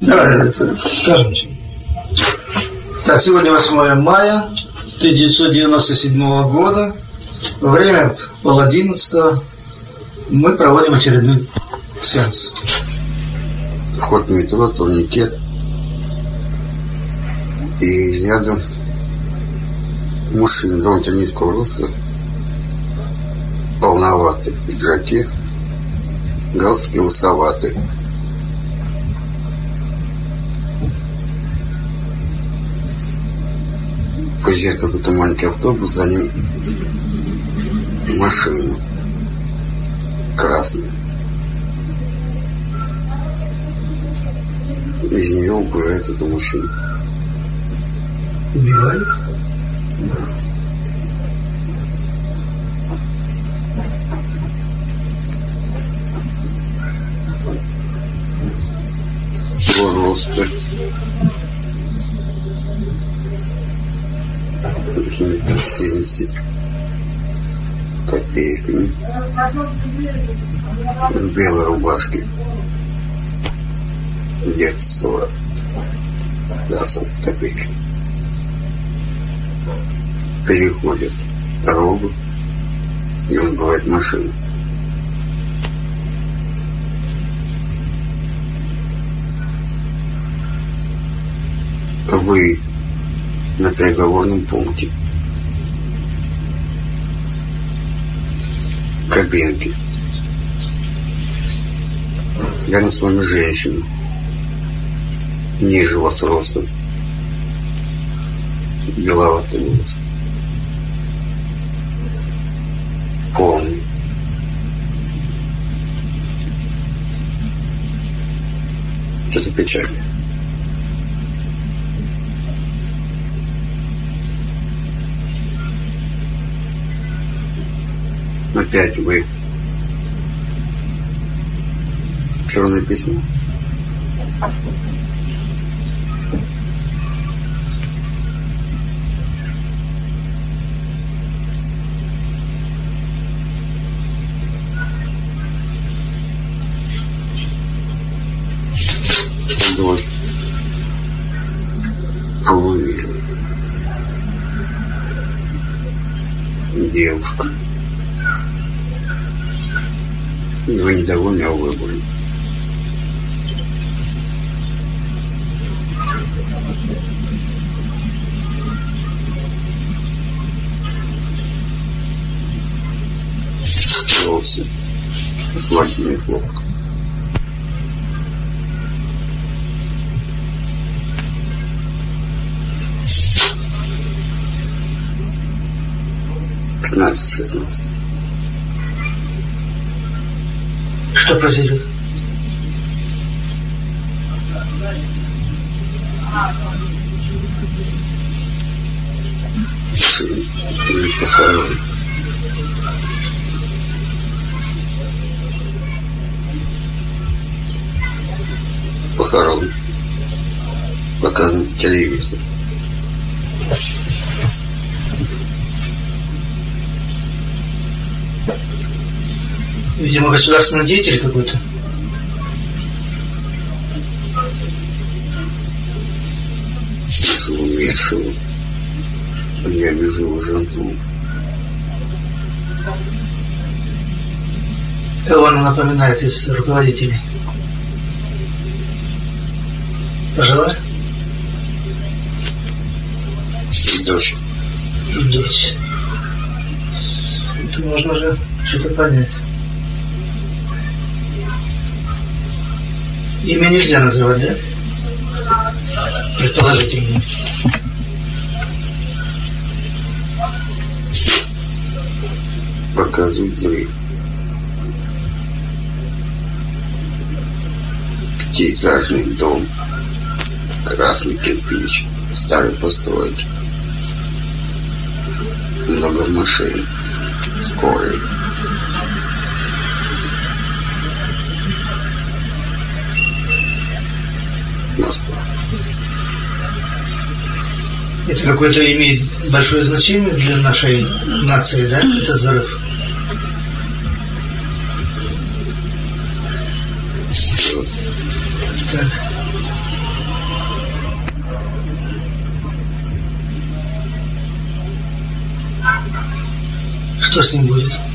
Давай, это скажем. Так, сегодня 8 мая 1997 года. Время пол одиннадцатого. Мы проводим очередной сеанс. Вход в метро, турникет. И рядом мужчина довольно низкого роста, полноватый в пиджаке, галстук Приезжает какой-то маленький автобус, за ним машина красная. Из нее убивает эту машину. Убивают? Его роста. Метр семьдесят. Копейками. В белой рубашке. Сорок. Да, сорок копейками. Переходит дорогу. И он бывает машину. Вы на переговорном пункте. Кабинки. С вами женщина. Ниже вас ростом. Беловатый волос. Полный. Что-то печально. Опять вы. Черное письмо. Вдоль. Полуверен. Девушка. Вы недовольны, а выборе. Вовсе. Свадебный хлопок. Пятнадцать-шестнадцать. Что произойдет? Похоронен. Показан телевизор. Видимо, государственный деятель какой-то. Умершего, я вижу уже ну, Кого она напоминает из руководителей? Пожила? дочь. Дочь. Это можно уже что-то понять. Имя нельзя называть, да? Предположительно. Показывает взрыв. Пятиэтажный дом. Красный кирпич. Старой постройки. Много машин. Скорые. наспор. Это какое-то имеет большое значение для нашей нации, да, Это взрыв? Так. Что с ним будет?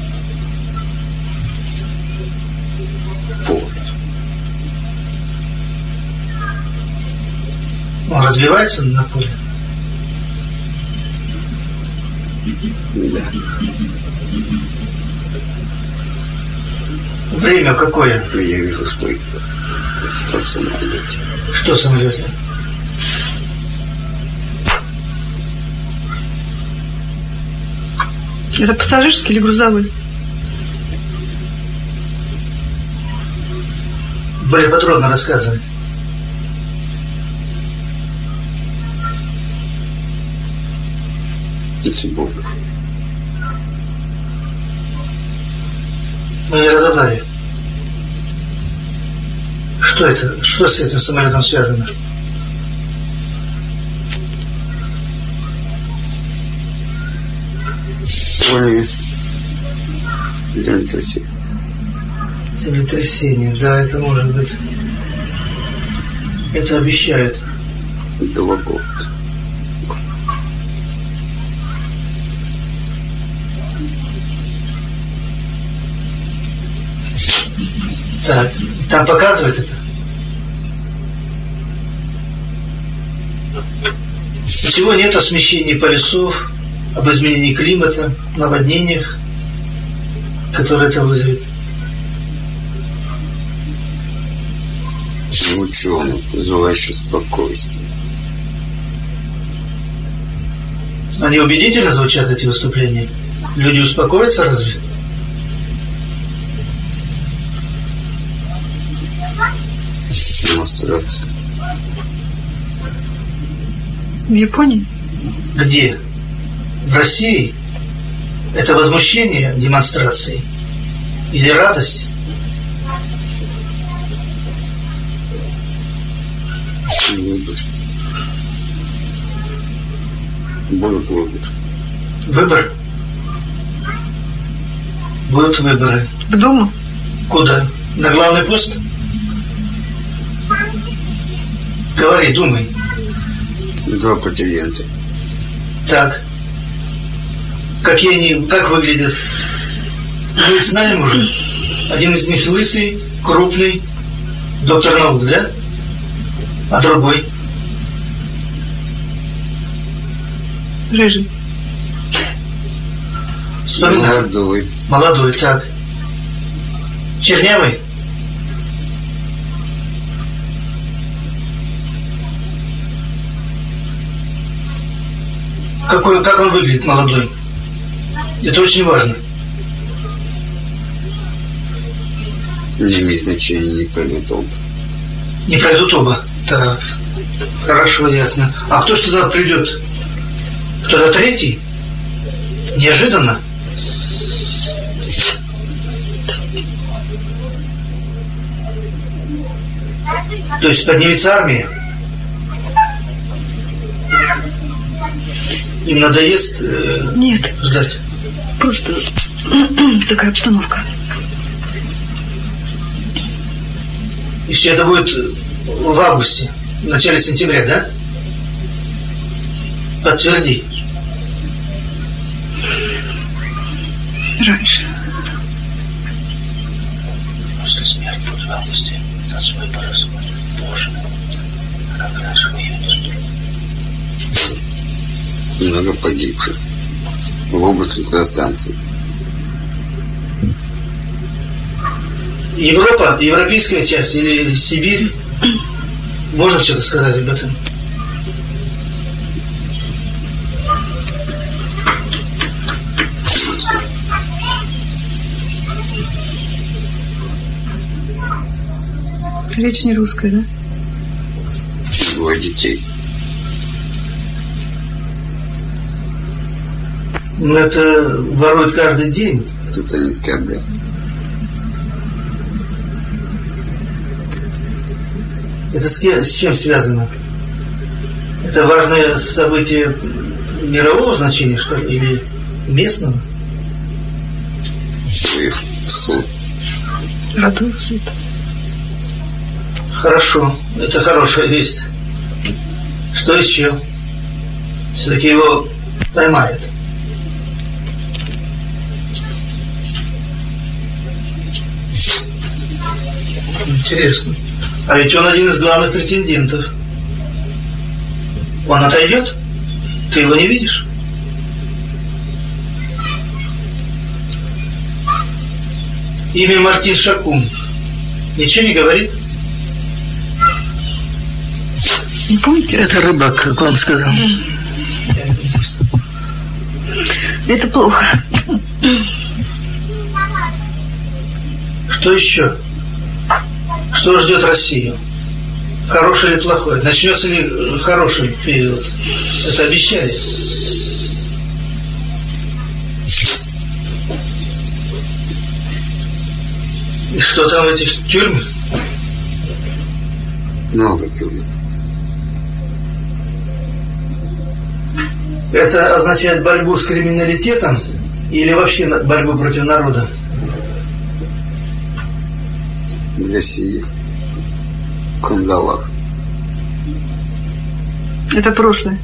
Он разбивается на поле? Да. Время какое? Но я вижу, что, что в самолете. Что в самолете? Это пассажирский или грузовой? Более подробно рассказывай. Петербург. Мы не разобрали. Что это? Что с этим самолетом связано? Поле. Землетрясение. Землетрясение, да, это может быть. Это обещают. Этого года. Так, там показывает это? Ничего нет о смещении полюсов, об изменении климата, наводнениях, которые это вызовет. Ученый, желающий спокойствия. Они убедительно звучат, эти выступления? Люди успокоятся разве? Демонстрация. В Японии? Где? В России? Это возмущение демонстрацией? Или радость? Выбор. Будет выбор. Выбор? Будут выборы. В Думу? Куда? На главный пост? Говори, думай. Два претендента. Так. Какие они, как выглядят? Мы их знаем уже. Один из них лысый, крупный, доктор наук, да? А другой? Рыжий. Вспоминай. Молодой. Молодой, так. Чернявый? Какой, как он выглядит, молодой? Это очень важно. Не имеет значения, не пойдет оба. Не пройдут оба. Так, хорошо, ясно. А кто ж туда придет? Кто-то третий? Неожиданно? То есть поднимется армия? Им надоест э, Нет, ждать? просто такая обстановка. И все это будет в августе, в начале сентября, да? Подтверди. Раньше. После смерти в августе. За свой порасходит. Боже мой. Как раньше в июне. Много погибших. В области электростанции. Европа, европейская часть или Сибирь? Можно что-то сказать об этом? Речь не русская, да? Двое детей. Ну, это воруют каждый день. Тоталистский обряд. Это с, с чем связано? Это важное событие мирового значения, что ли, или местного? Своих суд. Родной суд. Хорошо, это хорошая весть. Что еще? Все-таки его поймают. Интересно. А ведь он один из главных претендентов. Он отойдет? Ты его не видишь? Имя Мартин Шакум. Ничего не говорит? Не помните? Это рыбак, как вам сказал. Это плохо. Что еще? Что ждет Россию? Хорошее или плохое? Начнется ли э, хороший период? Это обещали. И что там в этих тюрьмах? Много тюрьм. Это означает борьбу с криминалитетом или вообще борьбу против народа? В России. В кандалах. Это прошлое.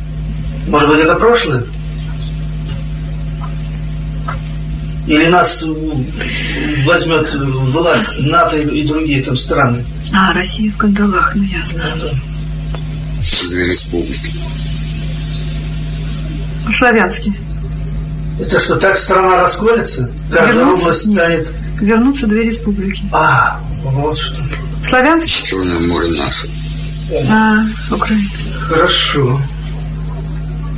Может быть, это прошлое? Или нас возьмет власть НАТО и другие там страны? А, Россия в кандалах, ну ясно. Две республики. Славянский. Это что, так страна расколется? Каждая Вернуться? область станет... Вернутся две республики. А, вот что. Славянский? Черное море наше. А, Украина. Хорошо.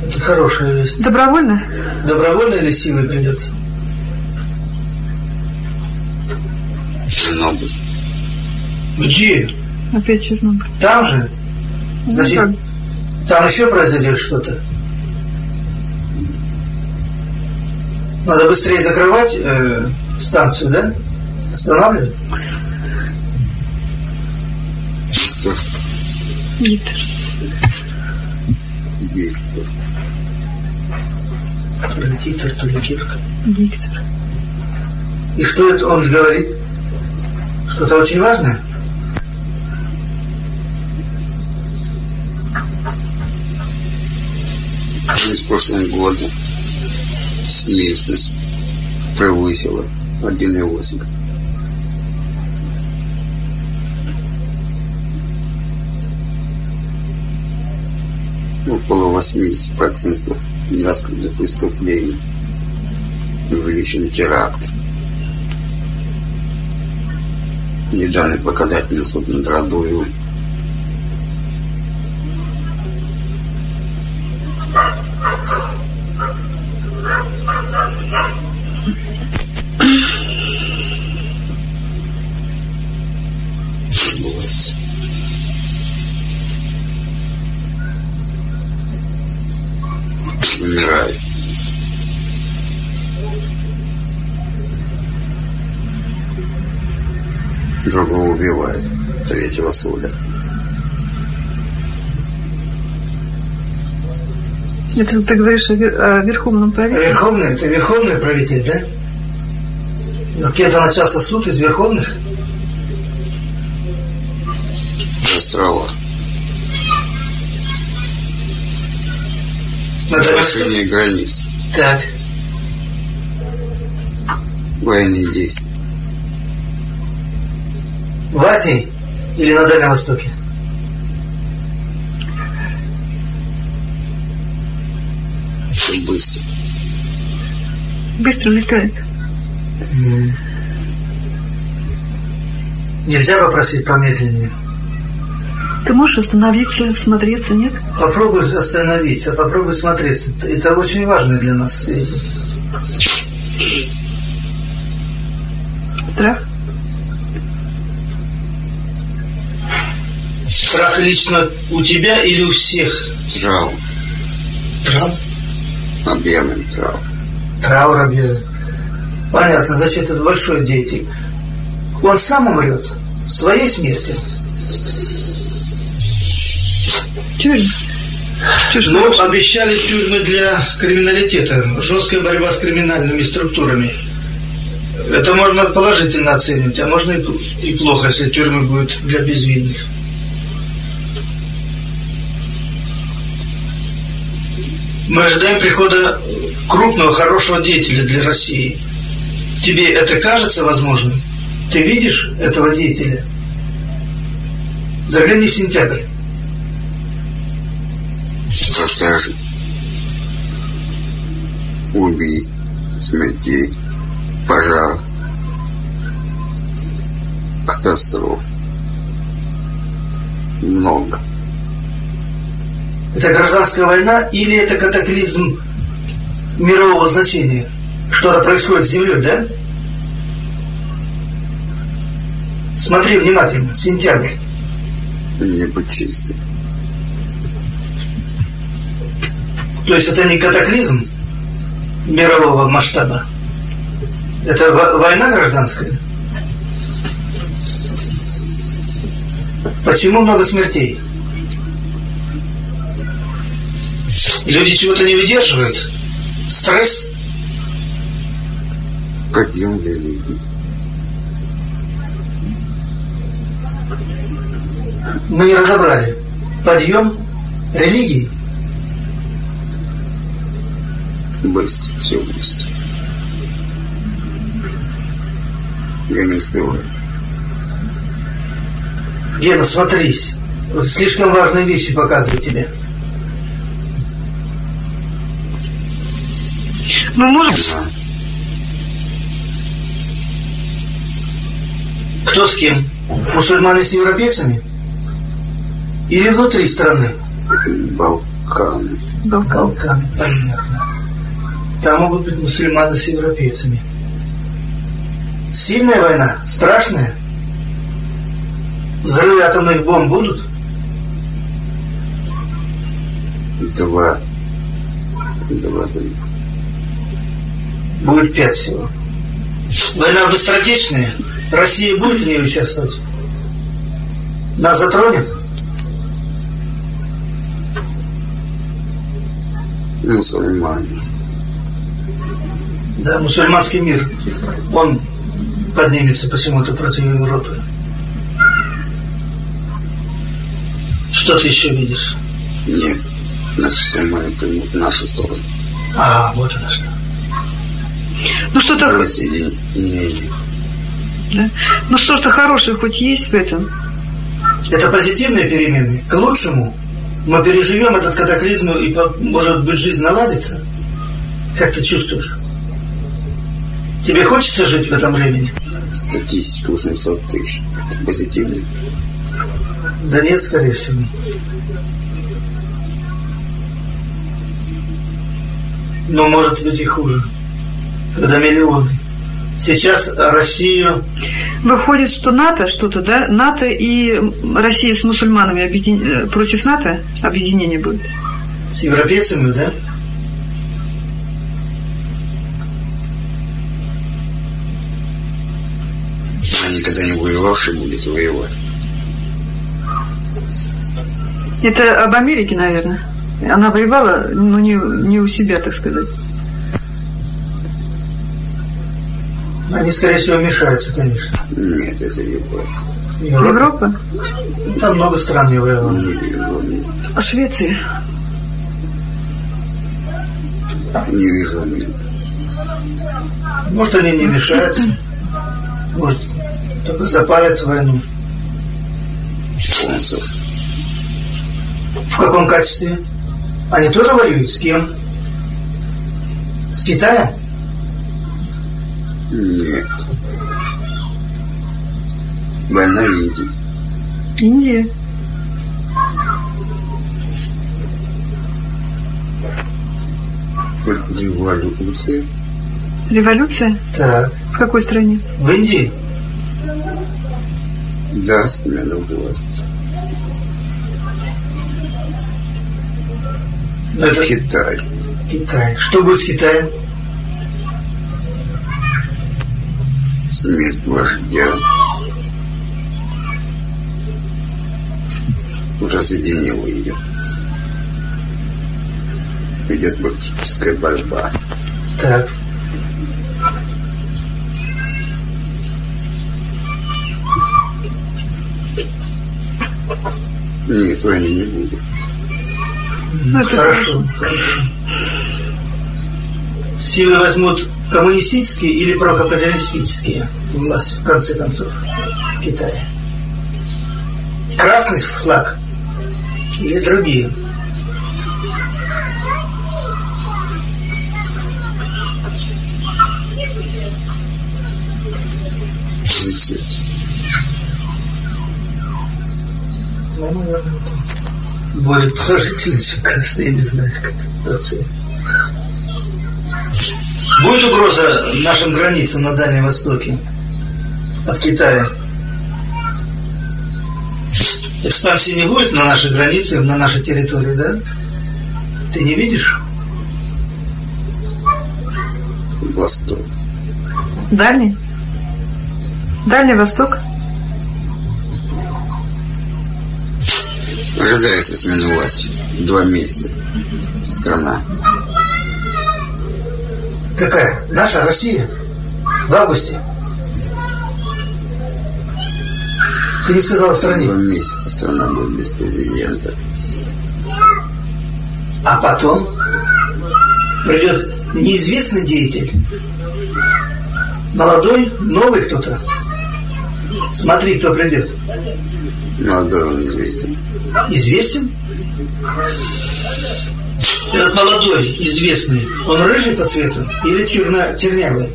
Это хорошая весть. Добровольно? Добровольно или силой придется? Чернобыль. Где? Опять Чернобыль. Там же? Ну, Значит, как? там еще произойдет что-то? Надо быстрее закрывать э, станцию, да? Останавливать? То ли Гитлер, то ли Герк. Диктор. И что это он говорит? Что-то очень важное? Из прошлом года смертность превысила 1,8. Около 80% раскрыто преступлений. Увеличен теракт. Недавний показатель суд над Радуевым. Третьего судят. Это ты говоришь о, вер- о верховном правительстве? Верховный, это верховный правитель, да? Но кем-то начался суд из верховных? Острова. Нарушение границ. Так. Военные действия. В Азии или на Дальнем Востоке? Все быстро. Быстро летает. Нельзя попросить помедленнее. Ты можешь остановиться, смотреться, нет? Попробуй остановиться, попробуй смотреться. Это очень важно для нас. сведения. Страх? Страх лично у тебя или у всех? Траур. Траур? Объявлен траур. Траур объявлен. Понятно, значит, это большой деятель. Он сам умрет своей смертью. Тюрьма. Чё ж Ну, обещали тюрьмы для криминалитета, жесткая борьба с криминальными структурами. Это можно положительно оценивать, а можно и плохо, если тюрьмы будут для безвинных. Мы ожидаем прихода крупного, хорошего деятеля для России. Тебе это кажется возможным? Ты видишь этого деятеля? Загляни в сентябрь. Продажи. Убийств, смертей, пожаров, катастроф. Много. Это гражданская война или это катаклизм мирового значения? Что-то происходит с Землей, да? Смотри внимательно. Сентябрь. Небо чистое. То есть это не катаклизм мирового масштаба? Это во- война гражданская? Почему много смертей? Люди чего-то не выдерживают? Стресс? Подъем религии. Мы не разобрали. Подъем религии? Быстро, все быстро. Я не успеваю. Гена, смотрись. Слишком важные вещи показываю тебе. Мы ну можем... Кто с кем? Мусульмане с европейцами? Или внутри страны? Балканы. Балканы, понятно. Там могут быть мусульманы с европейцами. Сильная война? Страшная? Взрывы атомных бомб будут? Два. Два три. 0,5 всего. Война быстротечная. Россия будет в ней участвовать? Нас затронет? Мусульмане. Да, мусульманский мир. Он поднимется почему-то против Европы. Что ты еще видишь? Нет, значит, все мои примут нашу сторону. А, вот она что. Ну что-то... Да? Ну что-то хорошее хоть есть в этом? Это позитивные перемены. К лучшему. Мы переживем этот катаклизм и, может быть, жизнь наладится. Как ты чувствуешь? Тебе хочется жить в этом времени? Статистика 800 тысяч. Это позитивно. Да нет, скорее всего. Но может быть и хуже. Когда миллионы. Сейчас Россию Выходит, что НАТО что-то, да? НАТО и Россия с мусульманами объедин- против НАТО объединение будет. с европейцами, да? А никогда не воевавший будет воевать. Это об Америке, наверное. Она воевала, но не, не у себя, так сказать. Они, скорее всего, мешаются, конечно. Нет, это Европа. Европа. Европа? Там много стран не воевало. Не вижу, не, А Швеция? не вижу. Может, они не мешаются. Может, только запалят войну. Солнцев. В каком качестве? Они тоже воюют? С кем? С Китаем? Нет. Война Индии. Индия. Революция. Революция? Так. В какой стране? В Индии? Да, смена власти. Это Китай. Китай. Что будет с Китаем? Смерть вождя. Разъединила ее. Идет политическая борьба. Так. Нет, войны не будет. Ну, это Хорошо. Хорошо. Силы возьмут коммунистические или прокапиталистические власти, в конце концов, в Китае. Красный флаг или другие? Ну, наверное, более положительно, чем красный, не знаю, как это оценить. Будет угроза нашим границам на Дальнем Востоке от Китая? Экспансии не будет на нашей границе, на нашей территории, да? Ты не видишь? Восток. Дальний? Дальний Восток? Ожидается смена власти. Два месяца. Страна. Какая? Наша Россия? В августе? Ты не сказал о стране. Два месяца страна будет без президента. А потом придет неизвестный деятель. Молодой, новый кто-то. Смотри, кто придет. Молодой он известен. Известен? Этот молодой, известный, он рыжий по цвету или черно чернявый?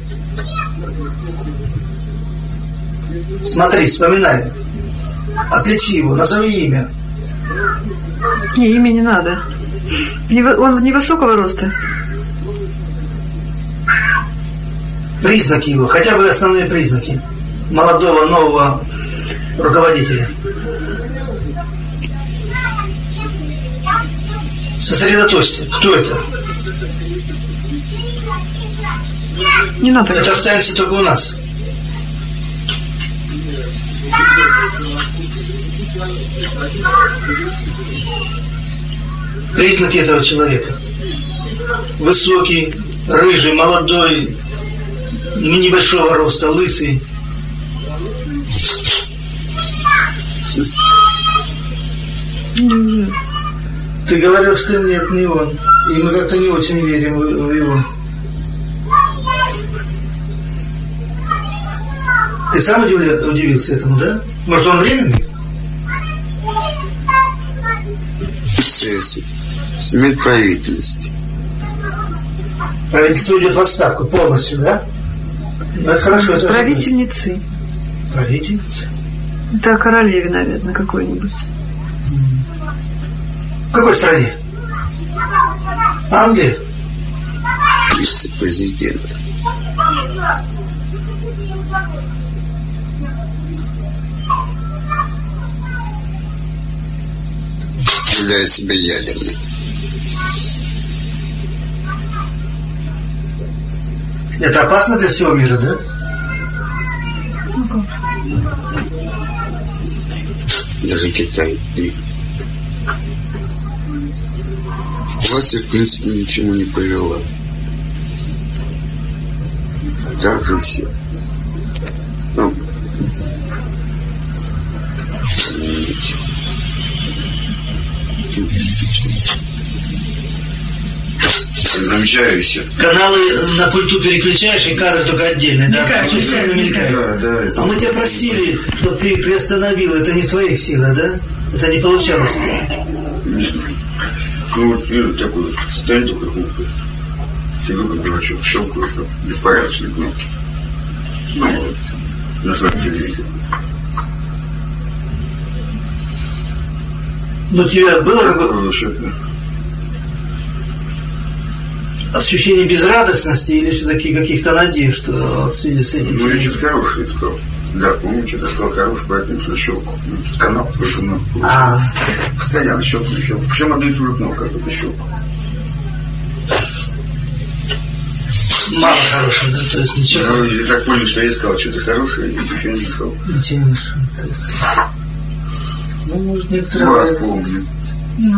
Смотри, вспоминай. Отличи его, назови имя. Не, имя не надо. Он невысокого роста. Признаки его, хотя бы основные признаки молодого, нового руководителя. Сосредоточься. Кто это? Не надо. Это останется только у нас. Признаки этого человека. Высокий, рыжий, молодой, небольшого роста, лысый. Ты говорил, что нет, не он. И мы как-то не очень верим в, в его. Ты сам удивля- удивился этому, да? Может, он временный? Смерть правительности. Правительство идет в отставку полностью, да? Ну, это хорошо. Это Правительницы. Правительница. Это о королеве, наверное, какой-нибудь. В какой стране? Англия? Вице-президент. Являет себя ядерным. Это опасно для всего мира, да? Даже Китай. Власть, в принципе, ничему не привела. Так же все. Ну, извините. Замечаю все. Каналы на пульту переключаешь, и кадры только отдельные, да? Мелькают, Постоянно мелькают. Да, да. А мы тебя просили, чтобы ты приостановил. Это не в твоих силах, да? Это не получалось. Ну вот вижу такой вот стенд только хлопает. Сижу как дурачок, щелкаю там, беспорядочные кнопки. Ну вот, на своем телевизоре. Но у тебя было какое Такое счет, ощущение безрадостности или все-таки каких-то надежд э, в связи с этим? Ну, я что-то хорошее искал. Да, помню, что-то сказал хорошее, поэтому что. Ну, что-то канал только ну, А, Постоянно щелкаю, щелкаю. Причем одну и ту же кнопку, как это щелкал. мало хорошего, да? То есть ничего, Ну, я так понял, что я искал что-то хорошее, и ничего не нашел. ничего не нашел. То есть, Ну, может, Два некоторые... раз помню.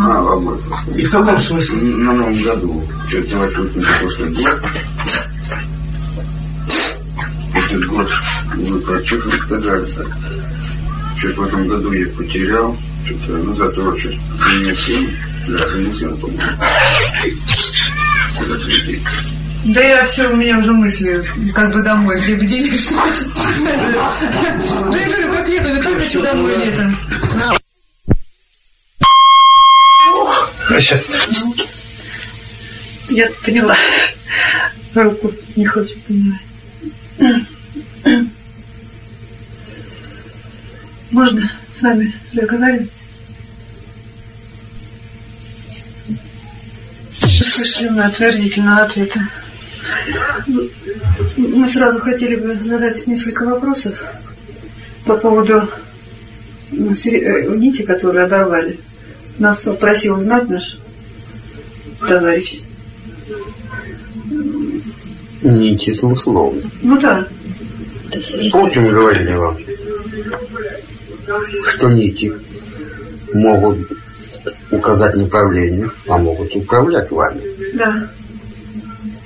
А, в обоих. И в каком смысле? На Новом году. Что-то давайте вот на прошлый год. Этот год вы про что сказали так. Что-то в этом году я потерял. Что-то, ну, зато что-то женился. Да, женился, по-моему. Куда-то лететь. Да я все, у меня уже мысли, как бы домой, где бы денег. Да я говорю, как летом, и как хочу домой летом. Сейчас. Я поняла. Руку не хочет понимать. Можно с вами разговаривать? Слышали мы утвердительного ответа. Мы сразу хотели бы задать несколько вопросов по поводу ну, э, нити, которые оборвали. Нас просил узнать наш товарищ. Нить это условно. Ну да, Мы говорили вам, что нити могут указать направление, а могут управлять вами. да.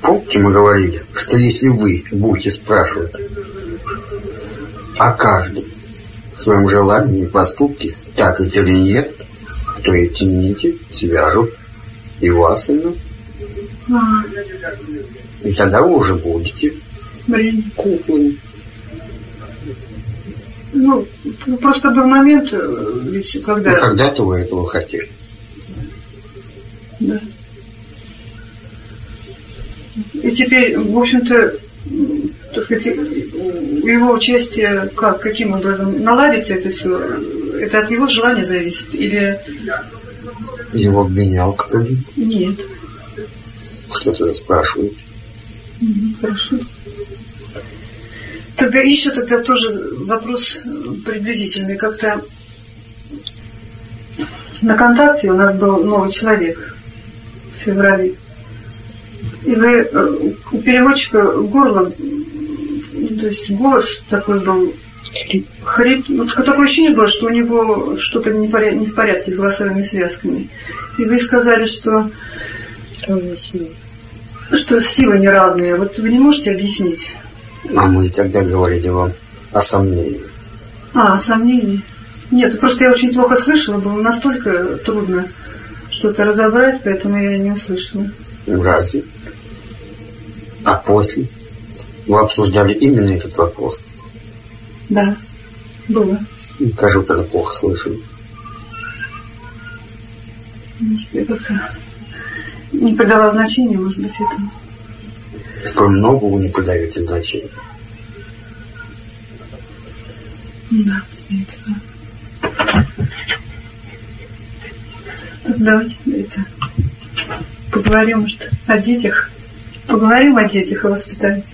Помните, мы говорили, что если вы будете спрашивать о каждом своем желании и поступке, так это или нет, то эти нити свяжут и вас, и нас. А, И тогда вы уже будете блин. куклами. Ну, просто был момент, э, ведь когда... Ну, когда-то вы этого хотели. Да. И теперь, в общем-то, его участие как, каким образом наладится это все? Это от его желания зависит? Или Его обвинял кто-нибудь. нет? Тогда спрашиваете? Мгм, Хорошо. Тогда еще тогда тоже вопрос приблизительный. Как-то на контакте у нас был новый человек в феврале. И вы э, у переводчика горло, то есть голос такой был хрип. Вот такое ощущение было, что у него что-то не, в порядке с голосовыми связками. И вы сказали, что что стилы неравные. Вот вы не можете объяснить? А мы тогда говорили вам о сомнении. А, сомнений? Нет, просто я очень плохо слышала, было настолько трудно что-то разобрать, поэтому я не услышала. Разве? А после? Вы обсуждали именно этот вопрос. Да, было. Кажу, тогда плохо слышали. Может, я как-то не придала значения, может быть, этому. Столь много вы не придаете значения. Да, давайте это, поговорим, может, о детях. Поговорим о детях, о воспитании.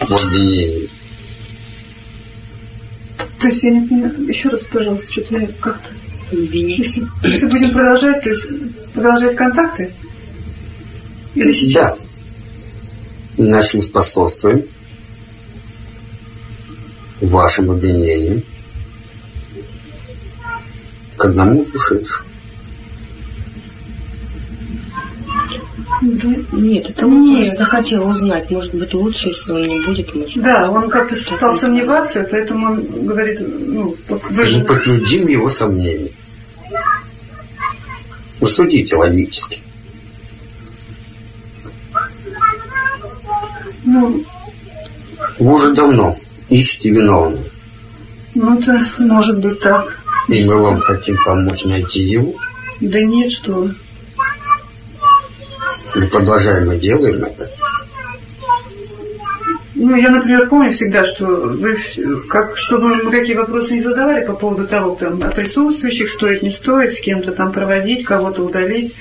Обвинении. То есть я не понимаю, еще раз, пожалуйста, что-то я как-то... Если, если будем продолжать, то есть продолжать контакты? Или сейчас? Да. Мы способствуем вашим обвинениям к одному из ушедших. Да. Нет, это он Нет. просто хотел узнать. Может быть, лучше, если он не будет, может. Да, он как-то стал сомневаться, поэтому он говорит, ну, вы Мы же... подтвердим его сомнения. Вы судите логически. Ну, Вы уже давно ищете виновного. ну, это может быть так. И мы вам хотим помочь найти его. Да нет, что. И продолжаем и делаем это. Ну, я, например, помню всегда, что вы, как, чтобы мы какие вопросы не задавали по поводу того, там, о присутствующих, стоит, не стоит, с кем-то там проводить, кого-то удалить,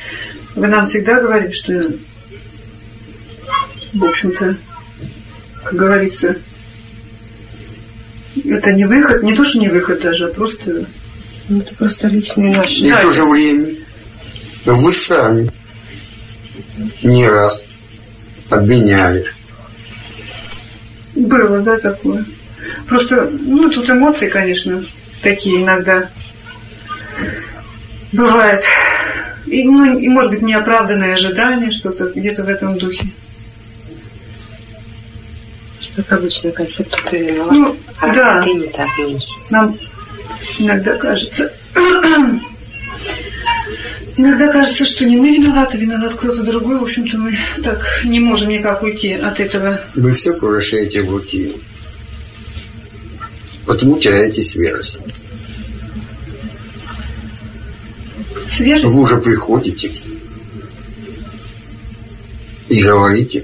вы нам всегда говорили, что, в общем-то, как говорится, это не выход, не то, что не выход даже, а просто... Ну, Это просто личные наши. И Да. в то же время вы сами не раз обвиняли. Было, да, такое. Просто, ну, тут эмоции, конечно, такие иногда бывает. И, ну, и, может быть, неоправданное ожидание, что-то где-то в этом духе. Как обычно, кажется, кто-то виноват. Ну, а да. ты не так видишь. Нам иногда кажется... Иногда кажется, что не мы виноваты, виноват кто-то другой. В общем-то, мы так не можем никак уйти от этого. Вы все превращаете в рутину. Потому теряете свежесть. Свежий? Вы уже приходите и говорите,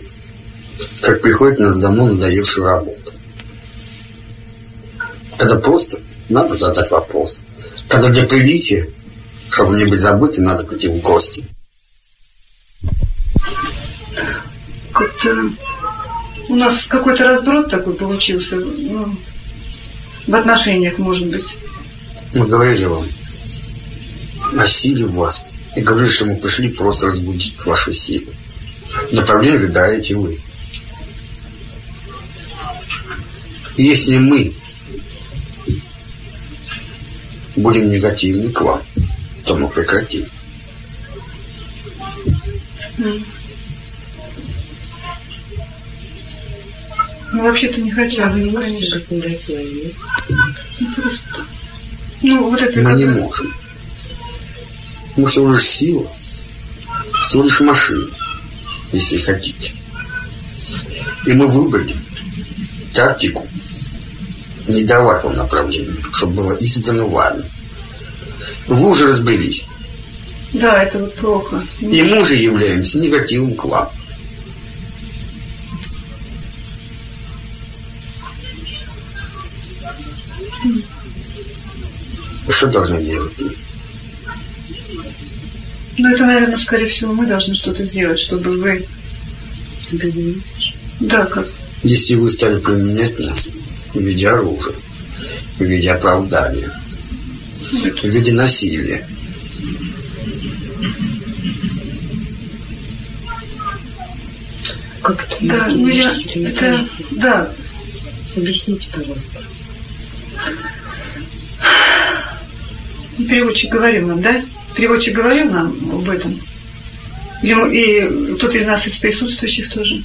как приходит на давно надоевшую работу. Это просто надо задать вопрос. Когда для приличия, чтобы не быть забытым, надо прийти в гости. Как-то у нас какой-то разброд такой получился. Ну, в отношениях, может быть. Мы говорили вам о силе в вас. И говорили, что мы пришли просто разбудить вашу силу. Но проблему видаете вы. Если мы будем негативны к вам, то мы прекратим. Ну, вообще-то не хотела. А вы не можете быть негативным, нет? Ну, просто. Ну, вот это... Мы не как- можем. Мы всего лишь сила, всего лишь машина, если хотите. И мы выбрали тактику не давать вам направления, чтобы было избрано вами. Вы уже разбрелись. Да, это вот плохо. И мы же являемся негативом к вам. Что должны делать? Ну, это, наверное, скорее всего, мы должны что-то сделать, чтобы вы... Да, как... Если вы стали применять нас в виде оружия, в виде оправдания, в виде насилия, Как это? Да, ну я... Это... Да, Объясните, пожалуйста. переводчик говорил нам, да? Переводчик говорил нам об этом. Ему- И кто-то из нас, из присутствующих тоже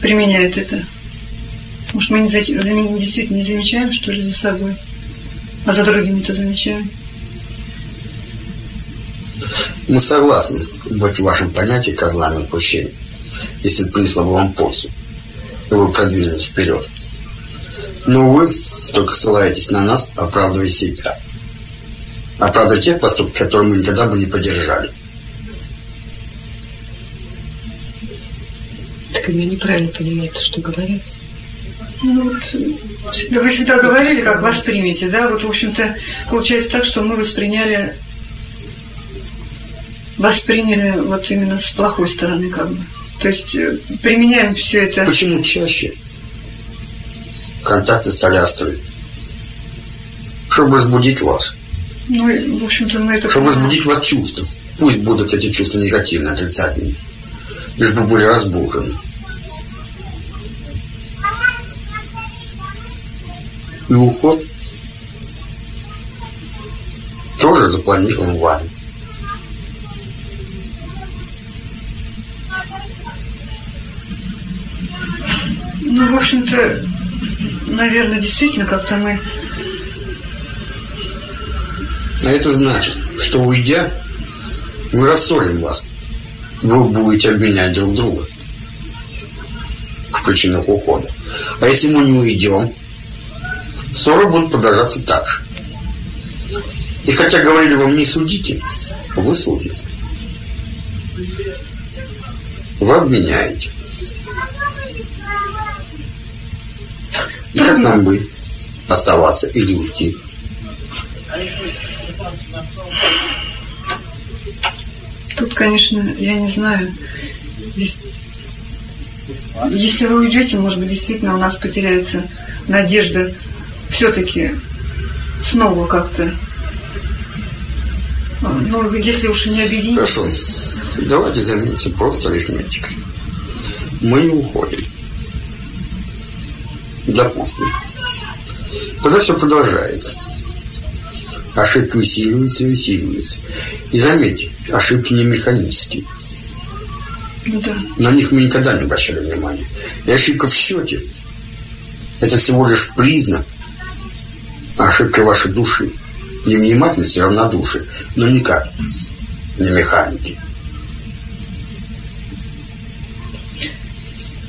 применяет это. Может, мы не за- за- действительно не замечаем, что ли, за собой, а за другими-то замечаем. мы согласны быть в вашем понятии козлами отпущения, если принесло бы вам пользу, и вы продвинулись вперед. Но вы только ссылаетесь на нас, оправдывая себя. Оправдывая те поступки, которые мы никогда бы не поддержали. Так они неправильно понимают, что говорят. Ну, всегда- вы всегда говорили, как воспримете, да? Вот, в общем-то, получается так, что мы восприняли, восприняли вот именно с плохой стороны, как бы. То есть э, применяем все это. Почему чаще контакты стали острые? Чтобы разбудить вас. Ну, в общем-то, мы это Чтобы понимаем. возбудить вас чувства. Пусть будут эти чувства негативные, отрицательные. Лишь бы были разбужены. И уход тоже запланирован вами. Ну, в общем-то, наверное, действительно, как-то мы... А это значит, что уйдя, мы рассорим вас. Вы будете обменять друг друга в причинах ухода. А если мы не уйдем, ссоры будут продолжаться так же. И хотя говорили вам не судите, вы судите. Вы обменяете. И как нам быть? Оставаться или уйти? Тут, конечно, я не знаю. Если вы уйдете, может быть, действительно у нас потеряется надежда все-таки снова как-то. А, Ну, если уж не объединить. Хорошо. Давайте займемся просто арифметикой. Мы уходим. Допустим. Тогда все продолжается. Ошибки усиливаются и усиливаются. И заметьте, ошибки не механические. Ну да. На них мы никогда не обращали внимания. И ошибка в счете – это всего лишь признак ошибки вашей души. Невнимательности, равнодушие, но никак не механики.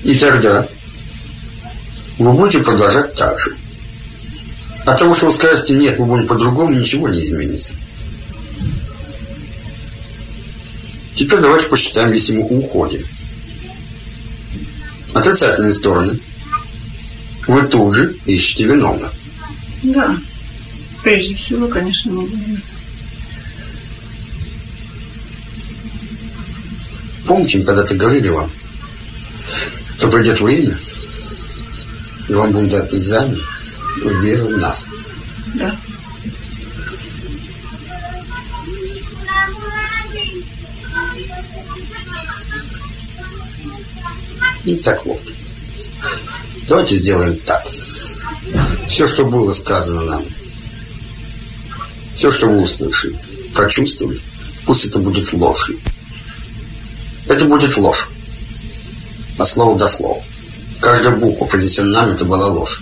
И тогда вы будете продолжать так же. От того, что вы скажете, нет, мы будем по-другому, ничего не изменится. Теперь давайте посчитаем, если мы уходим. Отрицательные стороны. Вы тут же ищете виновных. Да. Прежде всего, конечно, мы будем. Помните, мы когда-то говорили вам, что придет время, и вам будут дать экзамен в веру в нас. Да. И так вот. Давайте сделаем так. Все, что было сказано нам, все, что вы услышали, прочувствовали, пусть это будет ложью. Это будет ложь. От слова до слова. Каждая буква позиционально это была ложь.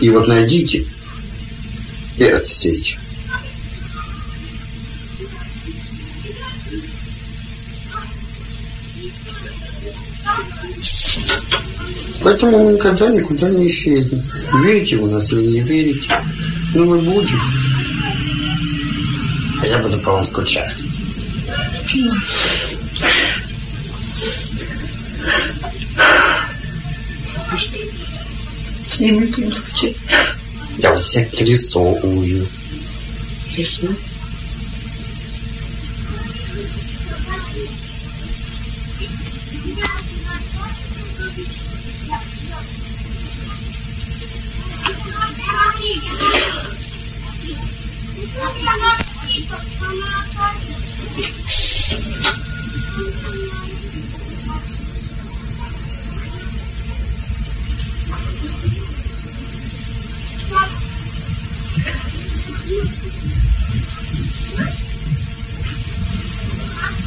И вот найдите и отсейте. Поэтому мы никогда никуда не исчезнем. Верите вы нас или не верите, но мы будем. А я буду по вам скучать. Мы будем скучать. Я вас всех рисую. Рисуй.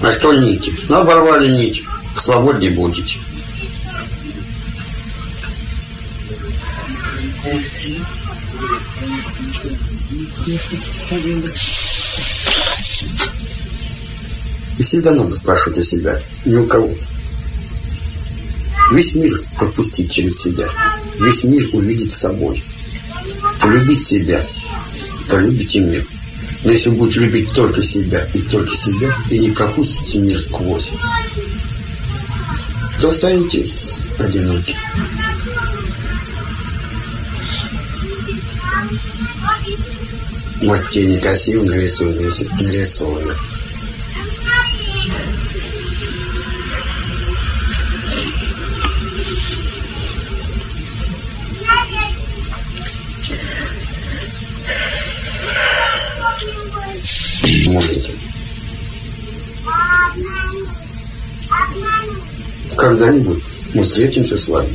А что нити? Ну, оборвали нити. Свободнее будете. И всегда надо спрашивать у себя, не у кого-то. Весь мир пропустить через себя. Весь мир увидеть собой. Полюбить себя. Полюбите мир. Но если вы будете любить только себя и только себя, и не пропустите мир сквозь, то станете одиноки. Может, тебе некрасиво нарисую, но все-таки нарисовано. Когда-нибудь мы встретимся с вами.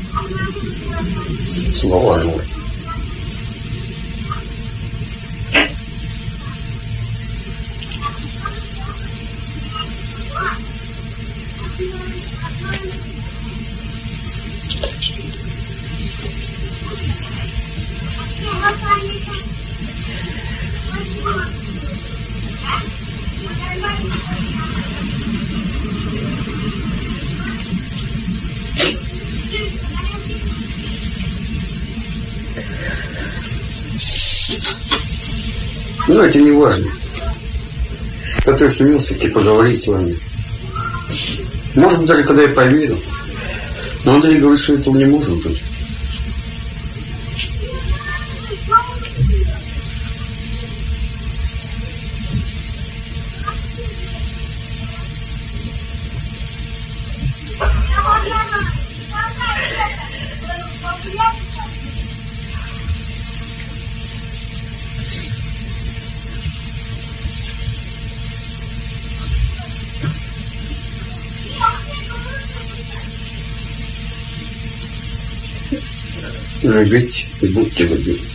Слово оно. Важно. Зато я стремился таки поговорить с вами. Может быть, даже когда я поверил. Но Андрей говорит, что этого не может быть. Любите и будьте любимы.